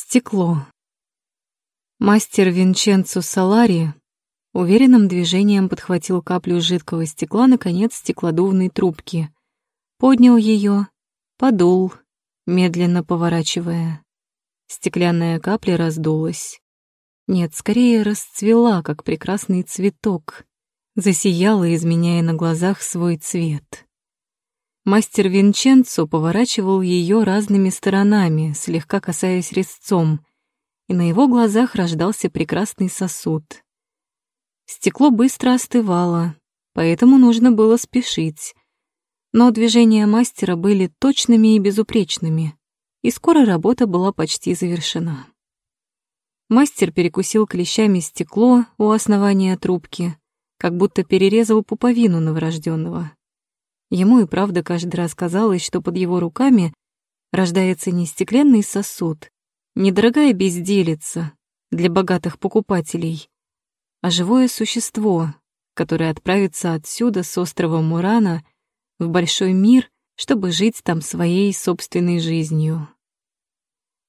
Стекло. Мастер Винченцо Салари уверенным движением подхватил каплю жидкого стекла на конец стеклодувной трубки, поднял ее, подул, медленно поворачивая. Стеклянная капля раздулась. Нет, скорее расцвела, как прекрасный цветок, засияла, изменяя на глазах свой цвет. Мастер Винченцо поворачивал ее разными сторонами, слегка касаясь резцом, и на его глазах рождался прекрасный сосуд. Стекло быстро остывало, поэтому нужно было спешить. Но движения мастера были точными и безупречными, и скоро работа была почти завершена. Мастер перекусил клещами стекло у основания трубки, как будто перерезал пуповину новорожденного. Ему и правда каждый раз казалось, что под его руками рождается не стеклянный сосуд, недорогая безделица для богатых покупателей, а живое существо, которое отправится отсюда с острова Мурана в большой мир, чтобы жить там своей собственной жизнью.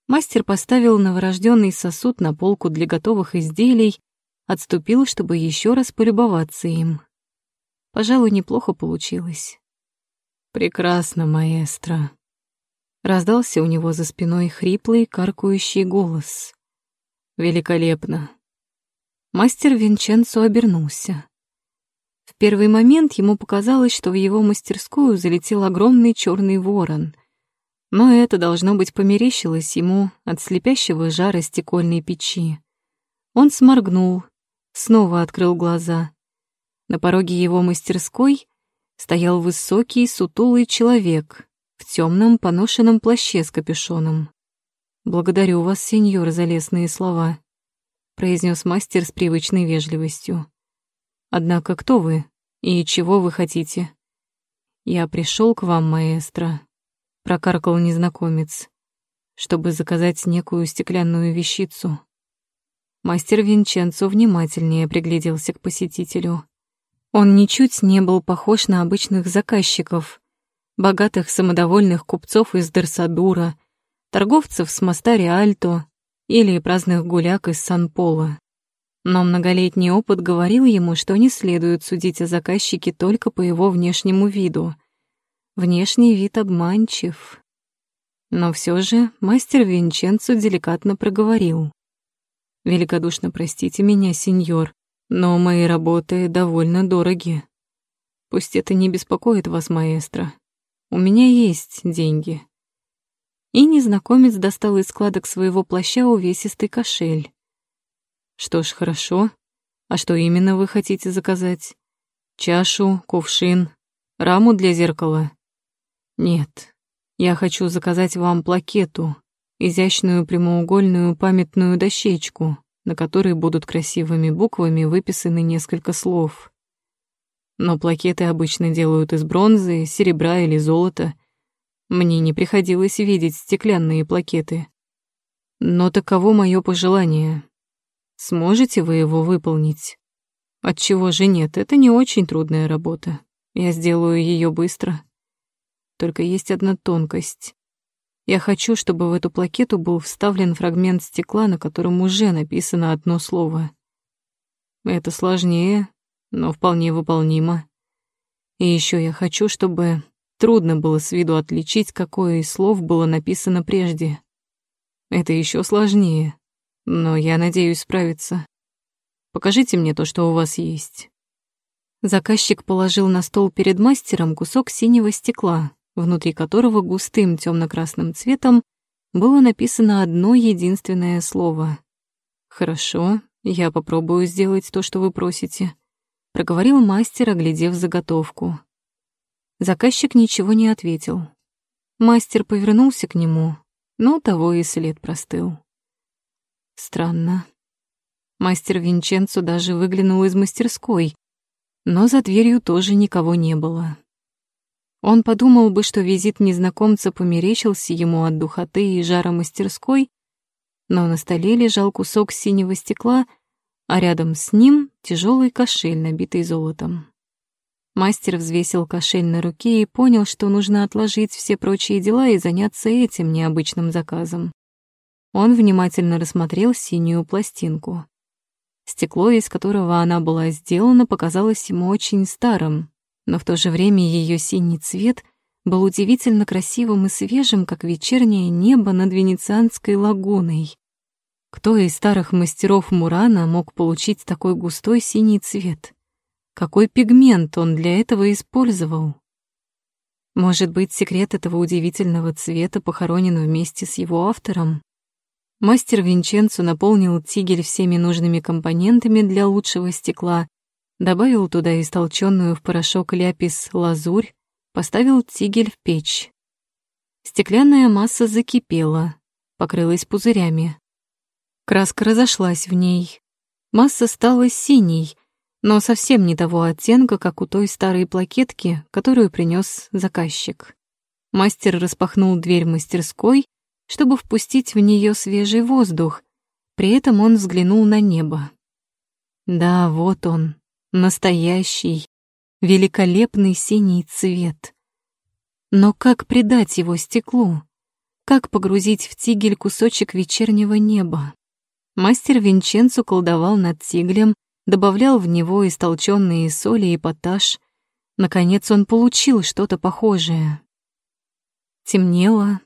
Мастер поставил новорожденный сосуд на полку для готовых изделий, отступил, чтобы еще раз полюбоваться им. Пожалуй, неплохо получилось. «Прекрасно, маэстро», — раздался у него за спиной хриплый, каркающий голос. «Великолепно». Мастер Винченцо обернулся. В первый момент ему показалось, что в его мастерскую залетел огромный черный ворон. Но это, должно быть, померещилось ему от слепящего жара стекольной печи. Он сморгнул, снова открыл глаза. На пороге его мастерской стоял высокий, сутулый человек в темном поношенном плаще с капюшоном. «Благодарю вас, сеньор, за лестные слова», — произнес мастер с привычной вежливостью. «Однако кто вы и чего вы хотите?» «Я пришел к вам, маэстро», — прокаркал незнакомец, «чтобы заказать некую стеклянную вещицу». Мастер Винченцо внимательнее пригляделся к посетителю. Он ничуть не был похож на обычных заказчиков, богатых самодовольных купцов из Дерсадура, торговцев с моста Риальто или праздных гуляк из Сан-Пола. Но многолетний опыт говорил ему, что не следует судить о заказчике только по его внешнему виду. Внешний вид обманчив. Но все же мастер Винченцо деликатно проговорил. «Великодушно простите меня, сеньор, но мои работы довольно дороги. Пусть это не беспокоит вас, маэстро. У меня есть деньги. И незнакомец достал из складок своего плаща увесистый кошель. Что ж, хорошо. А что именно вы хотите заказать? Чашу, кувшин, раму для зеркала? Нет, я хочу заказать вам плакету, изящную прямоугольную памятную дощечку, на которой будут красивыми буквами выписаны несколько слов. Но плакеты обычно делают из бронзы, серебра или золота. Мне не приходилось видеть стеклянные плакеты. Но таково мое пожелание. Сможете вы его выполнить? Отчего же нет, это не очень трудная работа. Я сделаю ее быстро. Только есть одна тонкость. Я хочу, чтобы в эту плакету был вставлен фрагмент стекла, на котором уже написано одно слово. Это сложнее, но вполне выполнимо. И еще я хочу, чтобы трудно было с виду отличить, какое из слов было написано прежде. Это еще сложнее, но я надеюсь справиться. Покажите мне то, что у вас есть. Заказчик положил на стол перед мастером кусок синего стекла, внутри которого густым темно-красным цветом было написано одно единственное слово. «Хорошо, я попробую сделать то, что вы просите», — проговорил мастер, оглядев заготовку. Заказчик ничего не ответил. Мастер повернулся к нему, но того и след простыл. Странно. Мастер Винченцо даже выглянул из мастерской, но за дверью тоже никого не было. Он подумал бы, что визит незнакомца померещился ему от духоты и жара мастерской, но на столе лежал кусок синего стекла, а рядом с ним тяжелый кошель, набитый золотом. Мастер взвесил кошель на руке и понял, что нужно отложить все прочие дела и заняться этим необычным заказом. Он внимательно рассмотрел синюю пластинку. Стекло, из которого она была сделана, показалось ему очень старым, но в то же время ее синий цвет был удивительно красивым и свежим, как вечернее небо над Венецианской лагуной. Кто из старых мастеров Мурана мог получить такой густой синий цвет? Какой пигмент он для этого использовал? Может быть, секрет этого удивительного цвета похоронен вместе с его автором? Мастер Винченцо наполнил тигель всеми нужными компонентами для лучшего стекла, добавил туда истолченную в порошок ляпис-лазурь, поставил тигель в печь. Стеклянная масса закипела, покрылась пузырями. Краска разошлась в ней. Масса стала синей, но совсем не того оттенка, как у той старой плакетки, которую принес заказчик. Мастер распахнул дверь мастерской, чтобы впустить в нее свежий воздух. При этом он взглянул на небо. Да, вот он, настоящий, великолепный синий цвет. Но как придать его стеклу? Как погрузить в тигель кусочек вечернего неба? Мастер Винченцо колдовал над тиглем, добавлял в него истолченные соли и поташ. Наконец он получил что-то похожее. Темнело,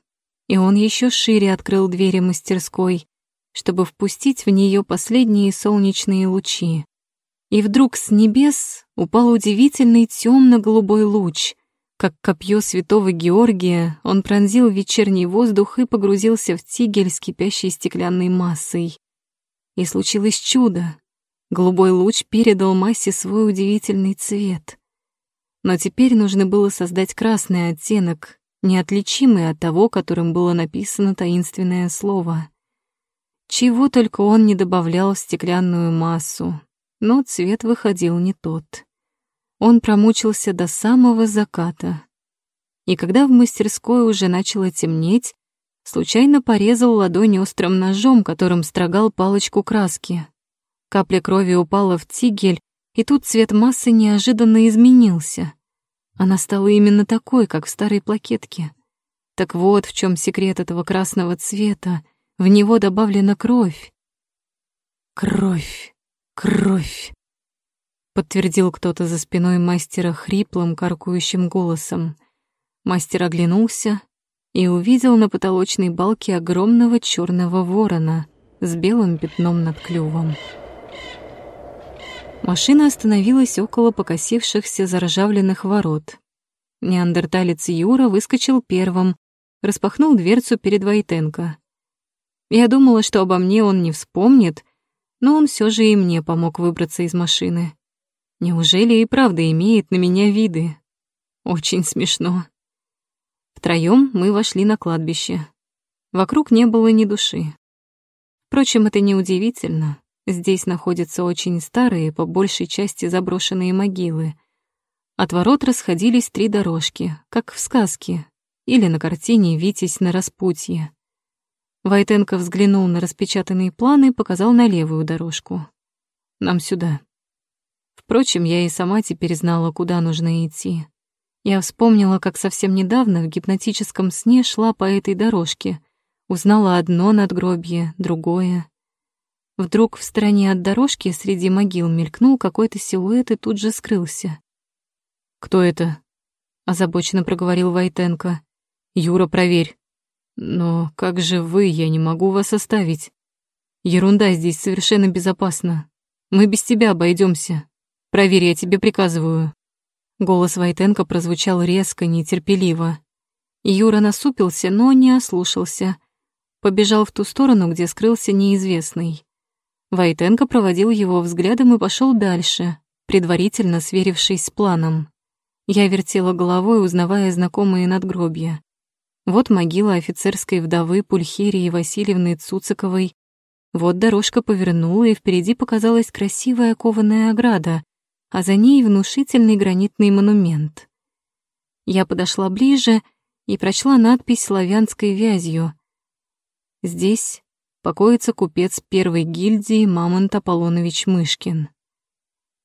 и он еще шире открыл двери мастерской, чтобы впустить в нее последние солнечные лучи. И вдруг с небес упал удивительный темно-голубой луч. Как копье святого Георгия, он пронзил вечерний воздух и погрузился в тигель с кипящей стеклянной массой. И случилось чудо. Голубой луч передал массе свой удивительный цвет. Но теперь нужно было создать красный оттенок, неотличимый от того, которым было написано таинственное слово. Чего только он не добавлял в стеклянную массу, но цвет выходил не тот. Он промучился до самого заката. И когда в мастерской уже начало темнеть, случайно порезал ладонь острым ножом, которым строгал палочку краски. Капля крови упала в тигель, и тут цвет массы неожиданно изменился. Она стала именно такой, как в старой плакетке. Так вот в чем секрет этого красного цвета. В него добавлена кровь. Кровь, кровь, подтвердил кто-то за спиной мастера хриплым, каркающим голосом. Мастер оглянулся и увидел на потолочной балке огромного черного ворона с белым пятном над клювом. Машина остановилась около покосившихся заржавленных ворот. Неандерталец Юра выскочил первым, распахнул дверцу перед Войтенко. Я думала, что обо мне он не вспомнит, но он все же и мне помог выбраться из машины. Неужели и правда имеет на меня виды? Очень смешно. Втроем мы вошли на кладбище. Вокруг не было ни души. Впрочем, это не удивительно. Здесь находятся очень старые, по большей части заброшенные могилы. От ворот расходились три дорожки, как в сказке, или на картине «Витязь на распутье». Войтенко взглянул на распечатанные планы и показал на левую дорожку. «Нам сюда». Впрочем, я и сама теперь знала, куда нужно идти. Я вспомнила, как совсем недавно в гипнотическом сне шла по этой дорожке, узнала одно надгробье, другое. Вдруг в стороне от дорожки среди могил мелькнул какой-то силуэт и тут же скрылся. «Кто это?» — озабоченно проговорил Войтенко. «Юра, проверь». «Но как же вы, я не могу вас оставить. Ерунда здесь совершенно безопасно. Мы без тебя обойдемся. Проверь, я тебе приказываю». Голос Войтенко прозвучал резко, нетерпеливо. Юра насупился, но не ослушался. Побежал в ту сторону, где скрылся неизвестный. Войтенко проводил его взглядом и пошел дальше, предварительно сверившись с планом. Я вертела головой, узнавая знакомые надгробья. Вот могила офицерской вдовы Пульхерии Васильевны Цуциковой. Вот дорожка повернула, и впереди показалась красивая кованая ограда, а за ней внушительный гранитный монумент. Я подошла ближе и прочла надпись славянской вязью. Здесь покоится купец первой гильдии Мамонт Аполлонович Мышкин.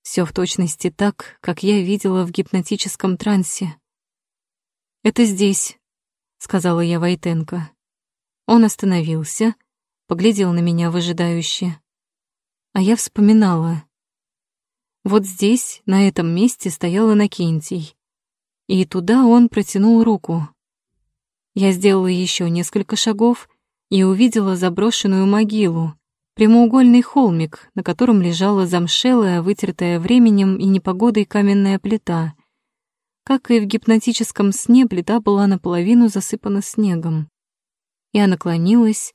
Все в точности так, как я видела в гипнотическом трансе. «Это здесь», — сказала я Войтенко. Он остановился, поглядел на меня выжидающе. А я вспоминала. Вот здесь, на этом месте, стоял Иннокентий. И туда он протянул руку. Я сделала еще несколько шагов и увидела заброшенную могилу, прямоугольный холмик, на котором лежала замшелая, вытертая временем и непогодой каменная плита. Как и в гипнотическом сне, плита была наполовину засыпана снегом. Я наклонилась,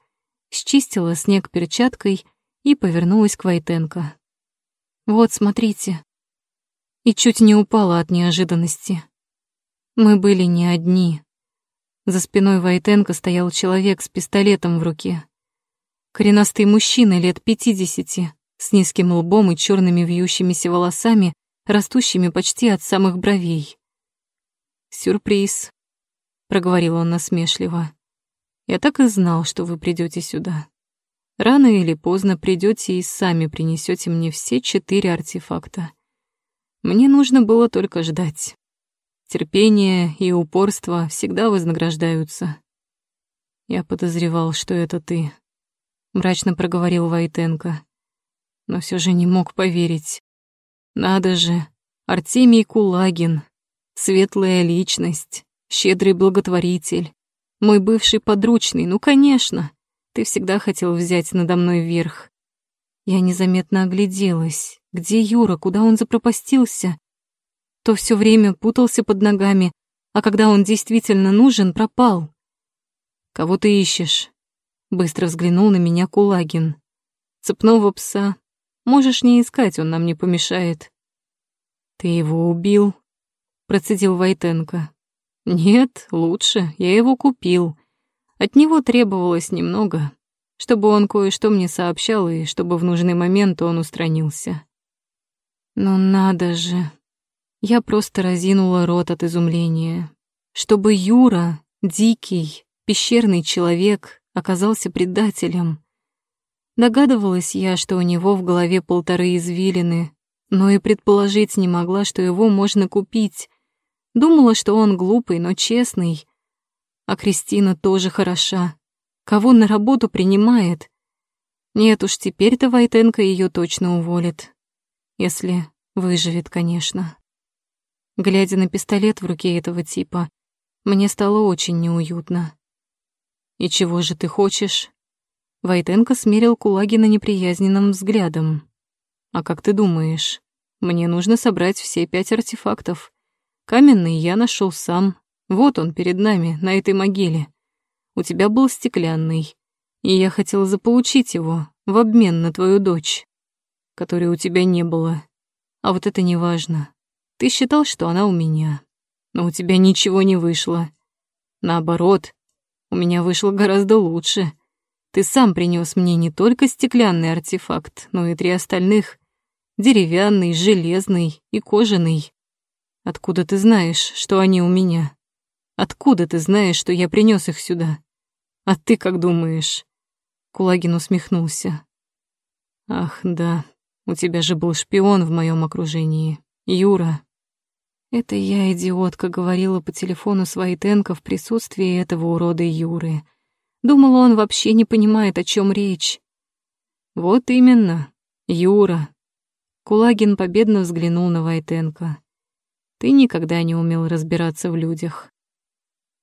счистила снег перчаткой и повернулась к Войтенко. «Вот, смотрите». И чуть не упала от неожиданности. Мы были не одни. За спиной Войтенко стоял человек с пистолетом в руке. Коренастый мужчина лет пятидесяти, с низким лбом и черными вьющимися волосами, растущими почти от самых бровей. «Сюрприз», — проговорил он насмешливо. «Я так и знал, что вы придете сюда. Рано или поздно придете и сами принесете мне все четыре артефакта. Мне нужно было только ждать. Терпение и упорство всегда вознаграждаются. Я подозревал, что это ты, мрачно проговорил Войтенко. Но все же не мог поверить. Надо же, Артемий Кулагин, светлая личность, щедрый благотворитель, мой бывший подручный, ну, конечно. Ты всегда хотел взять надо мной верх. Я незаметно огляделась. Где Юра? Куда он запропастился? То все время путался под ногами, а когда он действительно нужен, пропал. «Кого ты ищешь?» Быстро взглянул на меня Кулагин. «Цепного пса. Можешь не искать, он нам не помешает». «Ты его убил?» Процедил Войтенко. «Нет, лучше. Я его купил. От него требовалось немного, чтобы он кое-что мне сообщал и чтобы в нужный момент он устранился». «Ну надо же!» Я просто разинула рот от изумления. Чтобы Юра, дикий, пещерный человек, оказался предателем. Догадывалась я, что у него в голове полторы извилины, но и предположить не могла, что его можно купить. Думала, что он глупый, но честный. А Кристина тоже хороша. Кого на работу принимает? Нет уж, теперь-то Войтенко ее точно уволит. Если выживет, конечно. Глядя на пистолет в руке этого типа, мне стало очень неуютно. «И чего же ты хочешь?» Войтенко смерил Кулагина неприязненным взглядом. «А как ты думаешь? Мне нужно собрать все пять артефактов. Каменный я нашел сам. Вот он перед нами, на этой могиле. У тебя был стеклянный, и я хотел заполучить его в обмен на твою дочь, которой у тебя не было. А вот это не важно. Ты считал, что она у меня, но у тебя ничего не вышло. Наоборот, у меня вышло гораздо лучше. Ты сам принес мне не только стеклянный артефакт, но и три остальных — деревянный, железный и кожаный. Откуда ты знаешь, что они у меня? Откуда ты знаешь, что я принес их сюда? А ты как думаешь?» Кулагин усмехнулся. «Ах, да, у тебя же был шпион в моем окружении, Юра». Это я, идиотка, говорила по телефону с Войтенко в присутствии этого урода Юры. Думала, он вообще не понимает, о чем речь. Вот именно, Юра. Кулагин победно взглянул на Войтенко. Ты никогда не умел разбираться в людях.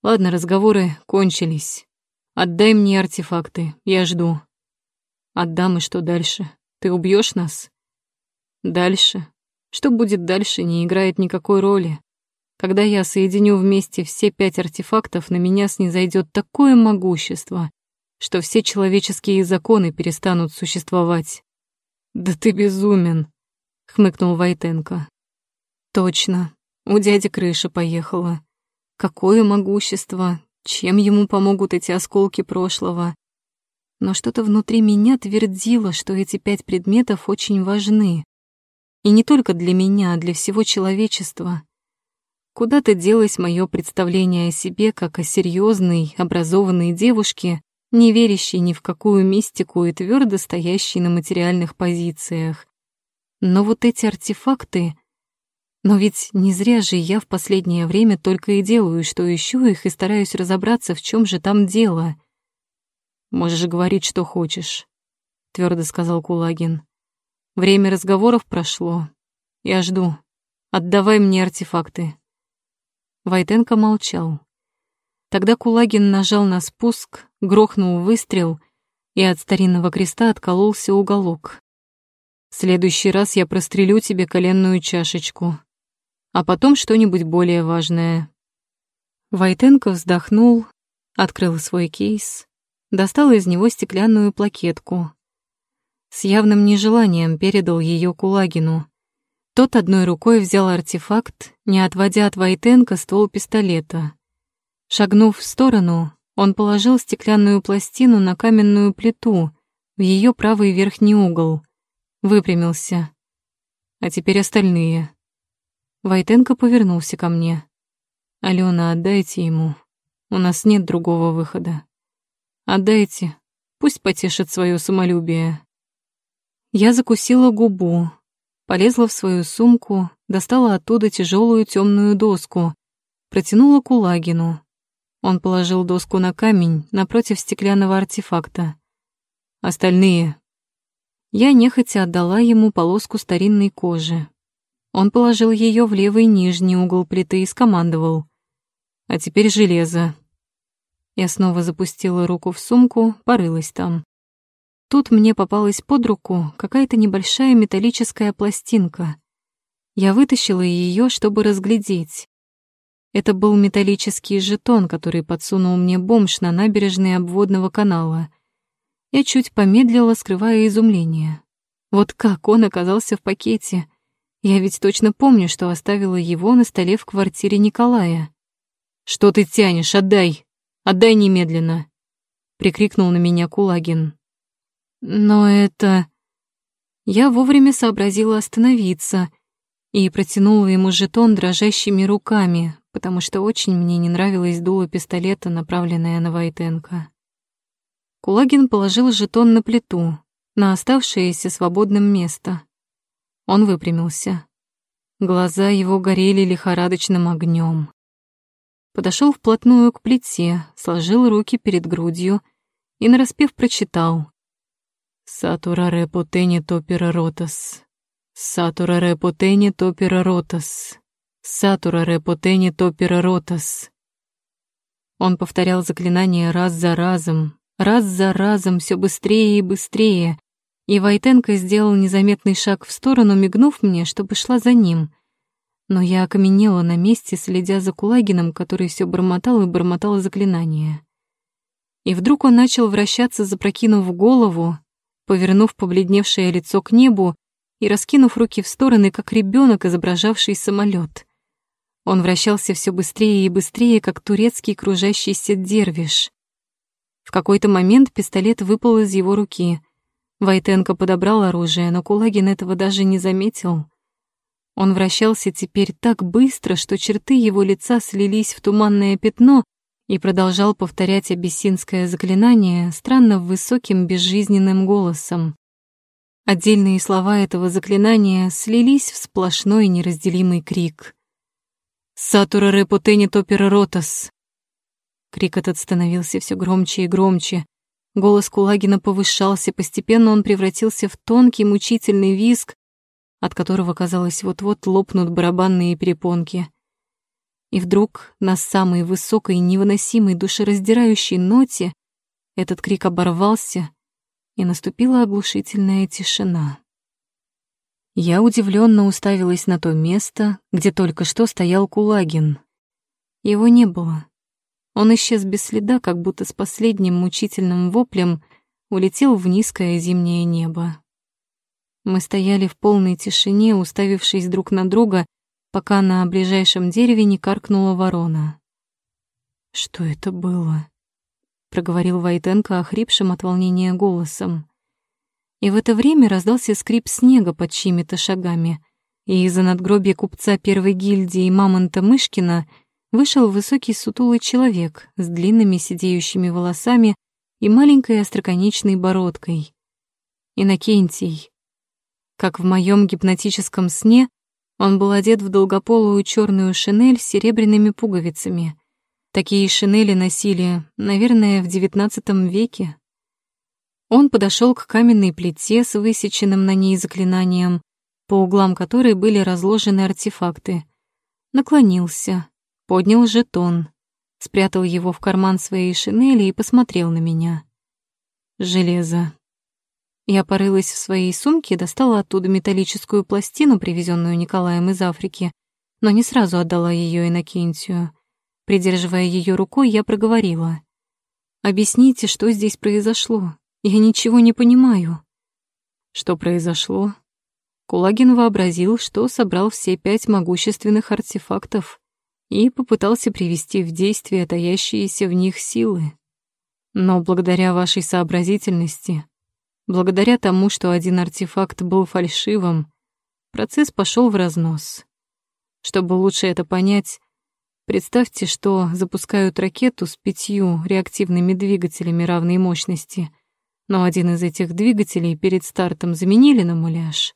Ладно, разговоры кончились. Отдай мне артефакты, я жду. Отдам, и что дальше? Ты убьешь нас? Дальше что будет дальше, не играет никакой роли. Когда я соединю вместе все пять артефактов, на меня снизойдет такое могущество, что все человеческие законы перестанут существовать. «Да ты безумен», — хмыкнул Войтенко. «Точно, у дяди крыша поехала. Какое могущество, чем ему помогут эти осколки прошлого?» Но что-то внутри меня твердило, что эти пять предметов очень важны. И не только для меня, а для всего человечества. Куда-то делось мое представление о себе как о серьезной, образованной девушке, не верящей ни в какую мистику и твердо стоящей на материальных позициях. Но вот эти артефакты... Но ведь не зря же я в последнее время только и делаю, что ищу их и стараюсь разобраться, в чем же там дело. Можешь говорить, что хочешь, твердо сказал Кулагин. Время разговоров прошло. Я жду. Отдавай мне артефакты. Войтенко молчал. Тогда Кулагин нажал на спуск, грохнул выстрел, и от старинного креста откололся уголок. В следующий раз я прострелю тебе коленную чашечку, а потом что-нибудь более важное. Войтенко вздохнул, открыл свой кейс, достал из него стеклянную плакетку. С явным нежеланием передал ее Кулагину. Тот одной рукой взял артефакт, не отводя от Войтенко ствол пистолета. Шагнув в сторону, он положил стеклянную пластину на каменную плиту в ее правый верхний угол. Выпрямился. А теперь остальные. Войтенко повернулся ко мне. «Алена, отдайте ему. У нас нет другого выхода. Отдайте, пусть потешит свое самолюбие». Я закусила губу, полезла в свою сумку, достала оттуда тяжелую темную доску, протянула Кулагину. Он положил доску на камень напротив стеклянного артефакта. Остальные. Я нехотя отдала ему полоску старинной кожи. Он положил ее в левый нижний угол плиты и скомандовал. «А теперь железо». Я снова запустила руку в сумку, порылась там. Тут мне попалась под руку какая-то небольшая металлическая пластинка. Я вытащила ее, чтобы разглядеть. Это был металлический жетон, который подсунул мне бомж на набережной обводного канала. Я чуть помедлила, скрывая изумление. Вот как он оказался в пакете? Я ведь точно помню, что оставила его на столе в квартире Николая. «Что ты тянешь? Отдай! Отдай немедленно!» — прикрикнул на меня Кулагин. Но это... Я вовремя сообразила остановиться и протянула ему жетон дрожащими руками, потому что очень мне не нравилось дуло пистолета, направленное на Войтенко. Кулагин положил жетон на плиту, на оставшееся свободным место. Он выпрямился. Глаза его горели лихорадочным огнем. Подошел вплотную к плите, сложил руки перед грудью и нараспев прочитал Сатураре потени топера ротас. Сатураре потени топера ротас. Сатураре потени топера ротас. Он повторял заклинание раз за разом, раз за разом, все быстрее и быстрее, и Войтенко сделал незаметный шаг в сторону, мигнув мне, чтобы шла за ним. Но я окаменела на месте, следя за Кулагином, который все бормотал и бормотал заклинание. И вдруг он начал вращаться, запрокинув голову, повернув побледневшее лицо к небу и раскинув руки в стороны, как ребенок, изображавший самолет. Он вращался все быстрее и быстрее, как турецкий кружащийся дервиш. В какой-то момент пистолет выпал из его руки. Войтенко подобрал оружие, но Кулагин этого даже не заметил. Он вращался теперь так быстро, что черты его лица слились в туманное пятно, и продолжал повторять абиссинское заклинание странно высоким безжизненным голосом. Отдельные слова этого заклинания слились в сплошной неразделимый крик. «Сатура репутени топера ротас!» Крик этот становился все громче и громче. Голос Кулагина повышался, постепенно он превратился в тонкий мучительный визг, от которого, казалось, вот-вот лопнут барабанные перепонки. И вдруг на самой высокой, невыносимой, душераздирающей ноте этот крик оборвался, и наступила оглушительная тишина. Я удивленно уставилась на то место, где только что стоял Кулагин. Его не было. Он исчез без следа, как будто с последним мучительным воплем улетел в низкое зимнее небо. Мы стояли в полной тишине, уставившись друг на друга пока на ближайшем дереве не каркнула ворона. «Что это было?» — проговорил Войтенко охрипшим от волнения голосом. И в это время раздался скрип снега под чьими-то шагами, и из-за надгробия купца первой гильдии Мамонта Мышкина вышел высокий сутулый человек с длинными сидеющими волосами и маленькой остроконечной бородкой. Иннокентий. Как в моем гипнотическом сне, он был одет в долгополую черную шинель с серебряными пуговицами. Такие шинели носили, наверное, в XIX веке. Он подошел к каменной плите с высеченным на ней заклинанием, по углам которой были разложены артефакты. Наклонился, поднял жетон, спрятал его в карман своей шинели и посмотрел на меня. Железо. Я порылась в своей сумке, достала оттуда металлическую пластину, привезенную Николаем из Африки, но не сразу отдала ее Иннокентию. Придерживая ее рукой, я проговорила. «Объясните, что здесь произошло. Я ничего не понимаю». Что произошло? Кулагин вообразил, что собрал все пять могущественных артефактов и попытался привести в действие таящиеся в них силы. Но благодаря вашей сообразительности, благодаря тому, что один артефакт был фальшивым, процесс пошел в разнос. Чтобы лучше это понять, представьте, что запускают ракету с пятью реактивными двигателями равной мощности, но один из этих двигателей перед стартом заменили на муляж.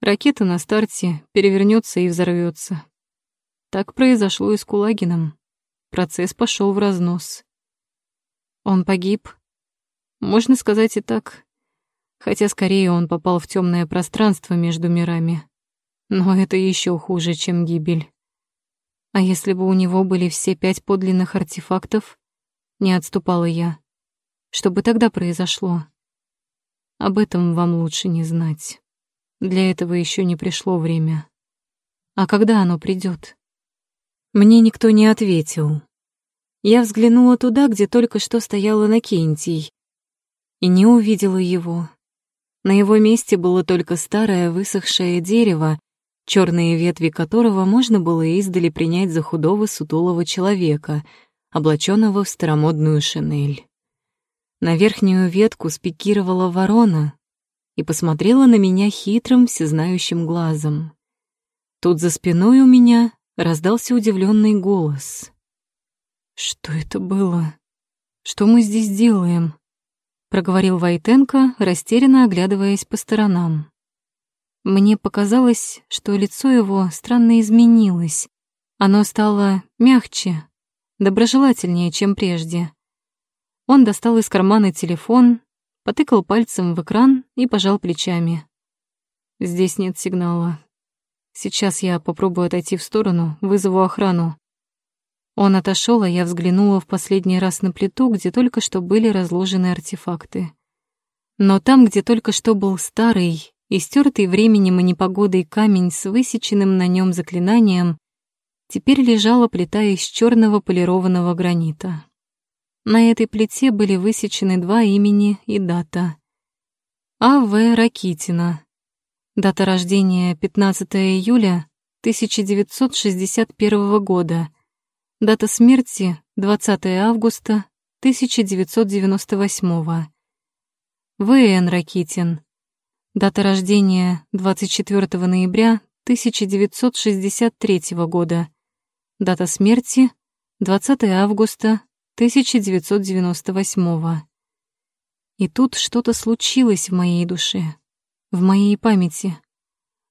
Ракета на старте перевернется и взорвется. Так произошло и с Кулагином. Процесс пошел в разнос. Он погиб. Можно сказать и так. Хотя скорее он попал в темное пространство между мирами. Но это еще хуже, чем гибель. А если бы у него были все пять подлинных артефактов, не отступала я. Что бы тогда произошло? Об этом вам лучше не знать. Для этого еще не пришло время. А когда оно придет? Мне никто не ответил. Я взглянула туда, где только что стояла Накентий, и не увидела его. На его месте было только старое высохшее дерево, черные ветви которого можно было издали принять за худого сутулого человека, облаченного в старомодную шинель. На верхнюю ветку спикировала ворона и посмотрела на меня хитрым, всезнающим глазом. Тут за спиной у меня раздался удивленный голос. «Что это было? Что мы здесь делаем?» — проговорил Войтенко, растерянно оглядываясь по сторонам. Мне показалось, что лицо его странно изменилось. Оно стало мягче, доброжелательнее, чем прежде. Он достал из кармана телефон, потыкал пальцем в экран и пожал плечами. «Здесь нет сигнала. Сейчас я попробую отойти в сторону, вызову охрану». Он отошел, а я взглянула в последний раз на плиту, где только что были разложены артефакты. Но там, где только что был старый, и стертый временем и непогодой камень с высеченным на нем заклинанием, теперь лежала плита из черного полированного гранита. На этой плите были высечены два имени и дата. А.В. Ракитина. Дата рождения 15 июля 1961 года. Дата смерти 20 августа 1998. В.Н. Ракитин. Дата рождения 24 ноября 1963 года. Дата смерти 20 августа 1998. И тут что-то случилось в моей душе, в моей памяти.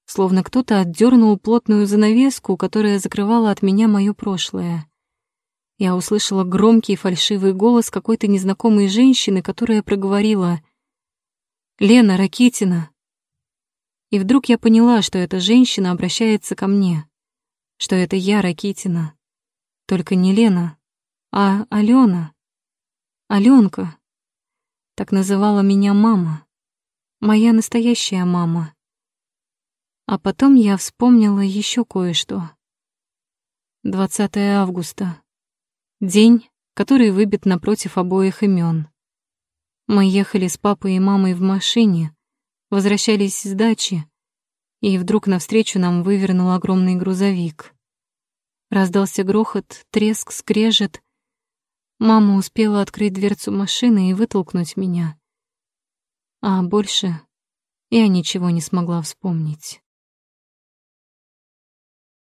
Словно кто-то отдернул плотную занавеску, которая закрывала от меня мое прошлое. Я услышала громкий фальшивый голос какой-то незнакомой женщины, которая проговорила — Лена Ракитина. И вдруг я поняла, что эта женщина обращается ко мне, что это я Ракитина. Только не Лена, а Алена. Аленка. Так называла меня мама. Моя настоящая мама. А потом я вспомнила еще кое-что. 20 августа. День, который выбит напротив обоих имен. Мы ехали с папой и мамой в машине, возвращались с дачи, и вдруг навстречу нам вывернул огромный грузовик. Раздался грохот, треск, скрежет. Мама успела открыть дверцу машины и вытолкнуть меня. А больше я ничего не смогла вспомнить.